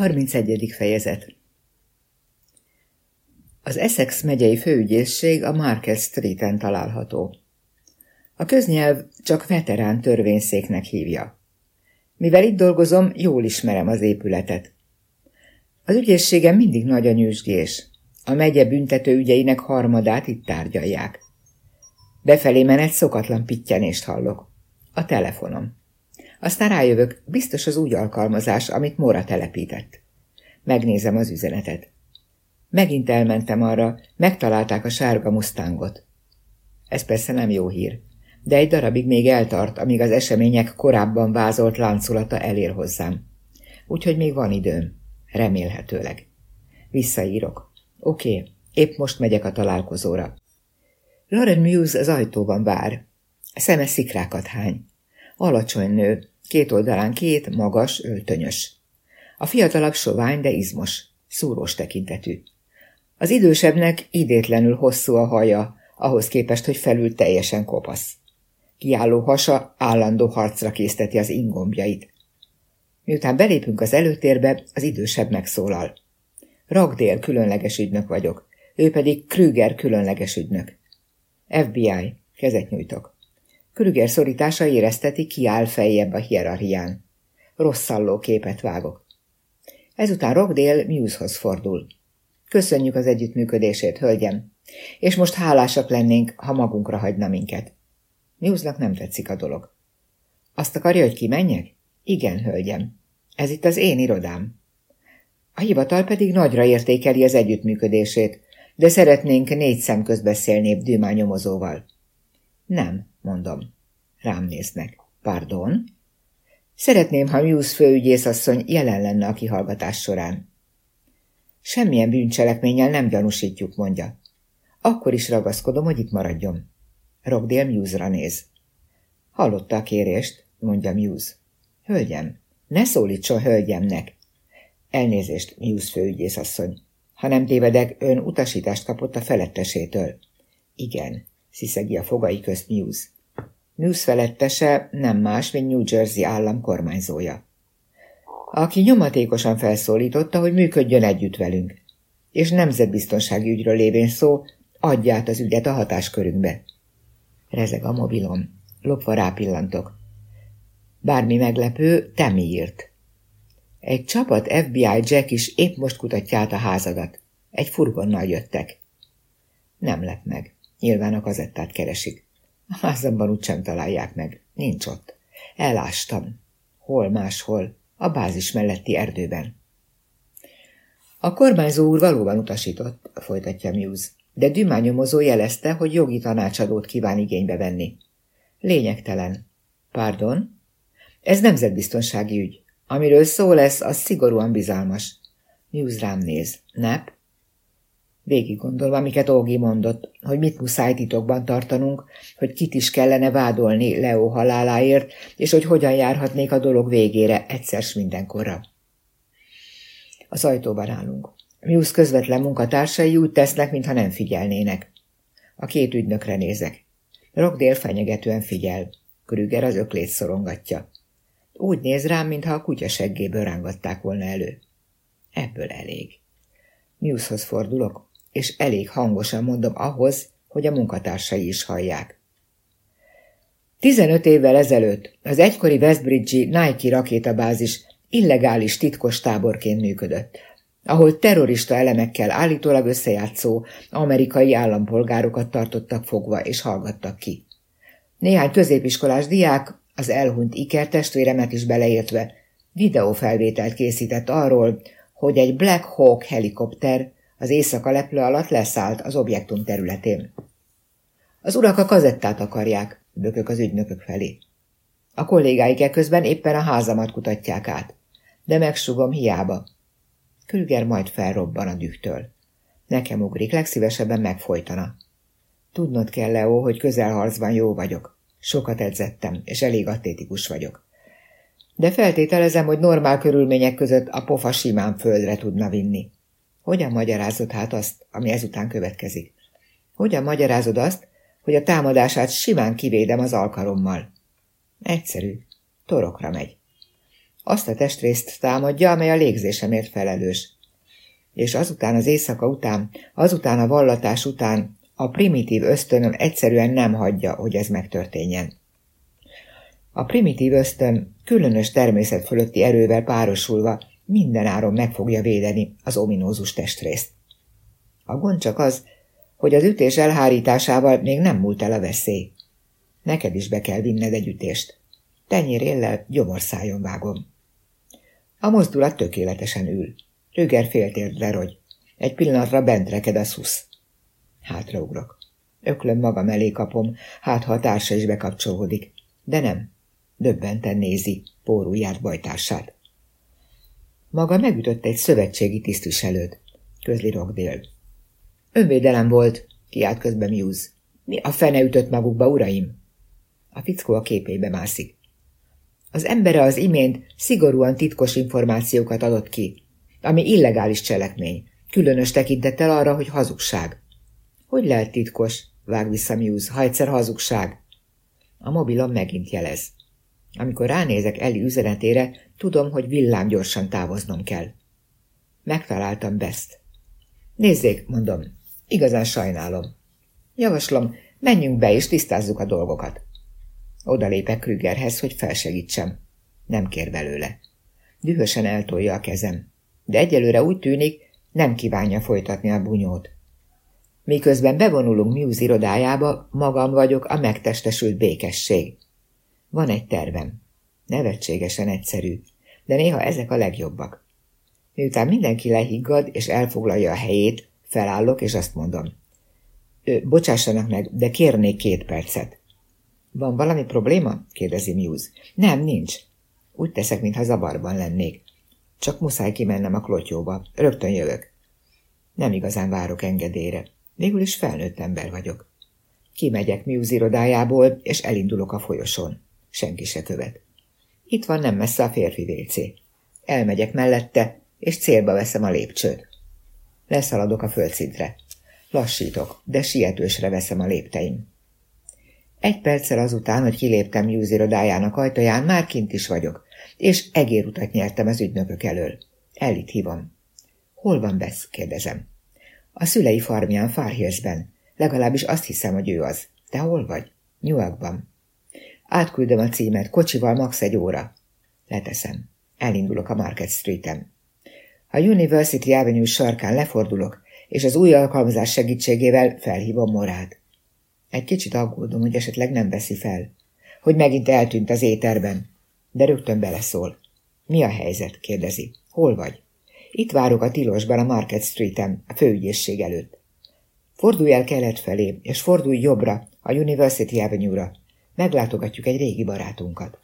31. fejezet Az Essex megyei főügyészség a Market Street-en található. A köznyelv csak veterán törvényszéknek hívja. Mivel itt dolgozom, jól ismerem az épületet. Az ügyészségem mindig nagy a nyűsgés. A megye büntető ügyeinek harmadát itt tárgyalják. Befelé menet szokatlan pittyenést hallok. A telefonom. Aztán rájövök, biztos az új alkalmazás, amit Móra telepített. Megnézem az üzenetet. Megint elmentem arra, megtalálták a sárga mustangot. Ez persze nem jó hír, de egy darabig még eltart, amíg az események korábban vázolt láncolata elér hozzám. Úgyhogy még van időm. Remélhetőleg. Visszaírok. Oké, okay, épp most megyek a találkozóra. Lauren Muse az ajtóban vár. Szeme szikrákat hány. Alacsony nő, két oldalán két, magas, öltönyös. A fiatalabb sovány, de izmos, szúrós tekintetű. Az idősebbnek idétlenül hosszú a haja, ahhoz képest, hogy felül teljesen kopasz. Kiálló hasa állandó harcra készteti az ingombjait. Miután belépünk az előtérbe, az idősebb megszólal. Ragdél különleges ügynök vagyok, ő pedig Krüger különleges ügynök. FBI, kezet nyújtok. Krüger szorítása érezteti, kiáll feljebb a hierarchián. Rosszalló képet vágok. Ezután Rockdale Muse-hoz fordul. Köszönjük az együttműködését, hölgyem, és most hálásak lennénk, ha magunkra hagyna minket. Muse-nak nem tetszik a dolog. Azt akarja, hogy kimenjek? Igen, hölgyem. Ez itt az én irodám. A hivatal pedig nagyra értékeli az együttműködését, de szeretnénk négy szem közt beszélni Dümá nyomozóval. Nem, mondom. Rám néznek. Pardon? Szeretném, ha Muse főügyészasszony jelen lenne a kihallgatás során. Semmilyen bűncselekménnyel nem gyanúsítjuk, mondja. Akkor is ragaszkodom, hogy itt maradjon. Rogdél Muse-ra néz. Hallotta a kérést, mondja Muse. Hölgyem, ne szólítson hölgyemnek. Elnézést, Muse főügyészasszony. Ha nem tévedek, ön utasítást kapott a felettesétől. Igen, sziszegi a fogai közt Muse. Muse felettese nem más, mint New Jersey állam kormányzója. Aki nyomatékosan felszólította, hogy működjön együtt velünk. És nemzetbiztonsági ügyről lévén szó, adja át az ügyet a hatáskörünkbe. Rezeg a mobilom. Lopva rápillantok. Bármi meglepő, te mi írt? Egy csapat FBI Jack is épp most kutatja át a házadat. Egy furgonnal jöttek. Nem lett meg. Nyilván a kazettát keresik. A házamban úgysem találják meg. Nincs ott. Elástam. Hol máshol? A bázis melletti erdőben. A kormányzó úr valóban utasított, folytatja Muse, de dümányomozó jelezte, hogy jogi tanácsadót kíván igénybe venni. Lényegtelen. Pardon? Ez nemzetbiztonsági ügy. Amiről szó lesz, az szigorúan bizalmas. Muse rám néz. Nep? Végig gondolva, miket Ógi mondott, hogy mit muszáj titokban tartanunk, hogy kit is kellene vádolni Leo haláláért, és hogy hogyan járhatnék a dolog végére egyszer s mindenkorra. Az ajtóban állunk. Muse közvetlen munkatársai úgy tesznek, mintha nem figyelnének. A két ügynökre nézek. Rockdale fenyegetően figyel. Krüger az öklét szorongatja. Úgy néz rám, mintha a kutya seggéből rángatták volna elő. Ebből elég. Musehoz fordulok, és elég hangosan mondom ahhoz, hogy a munkatársai is hallják. 15 évvel ezelőtt az egykori Westbridge-i Nike rakétabázis illegális titkos táborként működött, ahol terrorista elemekkel állítólag összejátszó amerikai állampolgárokat tartottak fogva és hallgattak ki. Néhány középiskolás diák, az elhunyt Iker testvéremet is beleértve, videófelvételt készített arról, hogy egy Black Hawk helikopter az éjszaka leplő alatt leszállt az objektum területén. Az urak a kazettát akarják, bökök az ügynökök felé. A kollégáik eközben éppen a házamat kutatják át, de megsugom hiába. Krüger majd felrobban a dühtől. Nekem ugrik, legszívesebben megfojtana. Tudnod kell, Leo, hogy közelharcban jó vagyok. Sokat edzettem, és elég atlétikus vagyok. De feltételezem, hogy normál körülmények között a pofa simán földre tudna vinni. Hogyan magyarázod hát azt, ami ezután következik? Hogyan magyarázod azt, hogy a támadását simán kivédem az alkalommal? Egyszerű. Torokra megy. Azt a testrészt támadja, amely a légzésemért felelős. És azután az éjszaka után, azután a vallatás után a primitív ösztönöm egyszerűen nem hagyja, hogy ez megtörténjen. A primitív ösztön különös természet fölötti erővel párosulva minden áron meg fogja védeni az ominózus testrészt. A gond csak az, hogy az ütés elhárításával még nem múlt el a veszély. Neked is be kell vinned egy ütést. Tenyéréllel gyomorszájon vágom. A mozdulat tökéletesen ül. Rüger féltérdre rogy. Egy pillanatra bent reked a szusz. Hátraugrok. Öklöm magam elé kapom, hát ha a társa is bekapcsolódik. De nem. Döbbenten nézi pórúját bajtársát. Maga megütött egy szövetségi tisztviselőt, közli Rockdale. Önvédelem volt, kiált közben Muse. Mi a fene ütött magukba, uraim? A fickó a képébe mászik. Az embere az imént szigorúan titkos információkat adott ki, ami illegális cselekmény, különös tekintettel arra, hogy hazugság. Hogy lehet titkos? Vág vissza Muse, ha egyszer hazugság. A mobilom megint jelez. Amikor ránézek Eli üzenetére, tudom, hogy villámgyorsan távoznom kell. Megtaláltam Best. Nézzék, mondom, igazán sajnálom. Javaslom, menjünk be és tisztázzuk a dolgokat. Oda lépek Krügerhez, hogy felsegítsem. Nem kér belőle. Dühösen eltolja a kezem. De egyelőre úgy tűnik, nem kívánja folytatni a bunyót. Miközben bevonulunk Muse irodájába, magam vagyok a megtestesült békesség. Van egy tervem. Nevetségesen egyszerű, de néha ezek a legjobbak. Miután mindenki lehiggad és elfoglalja a helyét, felállok és azt mondom. Ő, bocsássanak meg, de kérnék két percet. Van valami probléma? kérdezi Muse. Nem, nincs. Úgy teszek, mintha zavarban lennék. Csak muszáj kimennem a klotyóba. Rögtön jövök. Nem igazán várok engedélyre. Végül is felnőtt ember vagyok. Kimegyek Muse irodájából, és elindulok a folyosón. Senki se követ. Itt van nem messze a férfi vécé. Elmegyek mellette, és célba veszem a lépcsőt. Leszaladok a földszintre. Lassítok, de sietősre veszem a lépteim. Egy perccel azután, hogy kiléptem Hughes irodájának ajtaján, már kint is vagyok, és egérutat nyertem az ügynökök elől. Elit hívom. Hol van Bess? kérdezem. A szülei farmján, Farhillsben. Legalábbis azt hiszem, hogy ő az. Te hol vagy? Newarkban. Átküldöm a címet, kocsival max. egy óra. Leteszem. Elindulok a Market Street-en. A University Avenue sarkán lefordulok, és az új alkalmazás segítségével felhívom Morát. Egy kicsit aggódom, hogy esetleg nem veszi fel. Hogy megint eltűnt az éterben. De rögtön beleszól. Mi a helyzet? kérdezi. Hol vagy? Itt várok a tilosban a Market Street-en, a főügyészség előtt. Fordulj el kelet felé, és fordulj jobbra, a University Avenue-ra. Meglátogatjuk egy régi barátunkat.